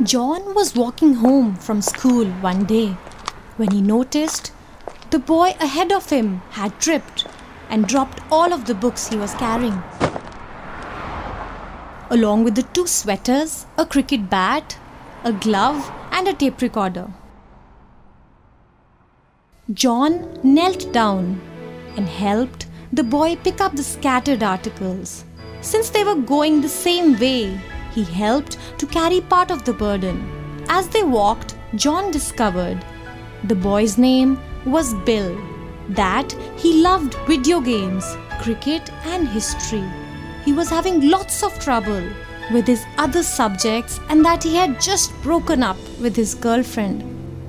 John was walking home from school one day when he noticed the boy ahead of him had tripped and dropped all of the books he was carrying. Along with the two sweaters, a cricket bat, a glove, and a tape recorder. John knelt down and helped the boy pick up the scattered articles. Since they were going the same way, he helped to carry part of the burden. As they walked, John discovered the boy's name was Bill, that he loved video games, cricket, and history. He was having lots of trouble with his other subjects and that he had just broken up with his girlfriend.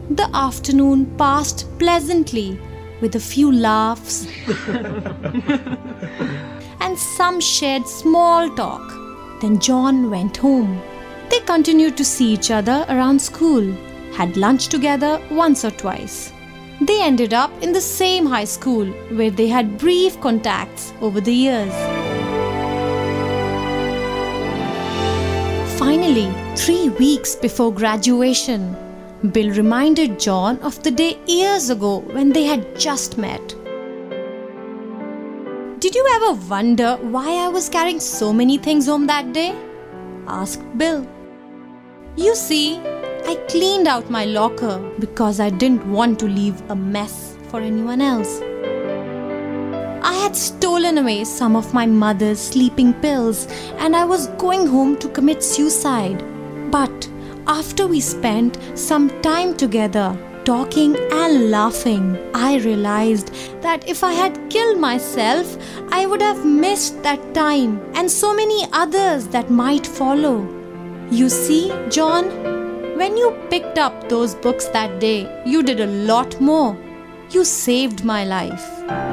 The afternoon passed pleasantly with a few laughs and some shared small talk. Then John went home. They continued to see each other around school, had lunch together once or twice. They ended up in the same high school where they had brief contacts over the years. Finally, three weeks before graduation, Bill reminded John of the day years ago when they had just met. Did you ever wonder why I was carrying so many things home that day? asked Bill. You see, I cleaned out my locker because I didn't want to leave a mess for anyone else. I had stolen away some of my mother's sleeping pills and I was going home to commit suicide. But after we spent some time together, talking and laughing, I realized that if I had killed myself, I would have missed that time and so many others that might follow. You see, John, when you picked up those books that day, you did a lot more. You saved my life.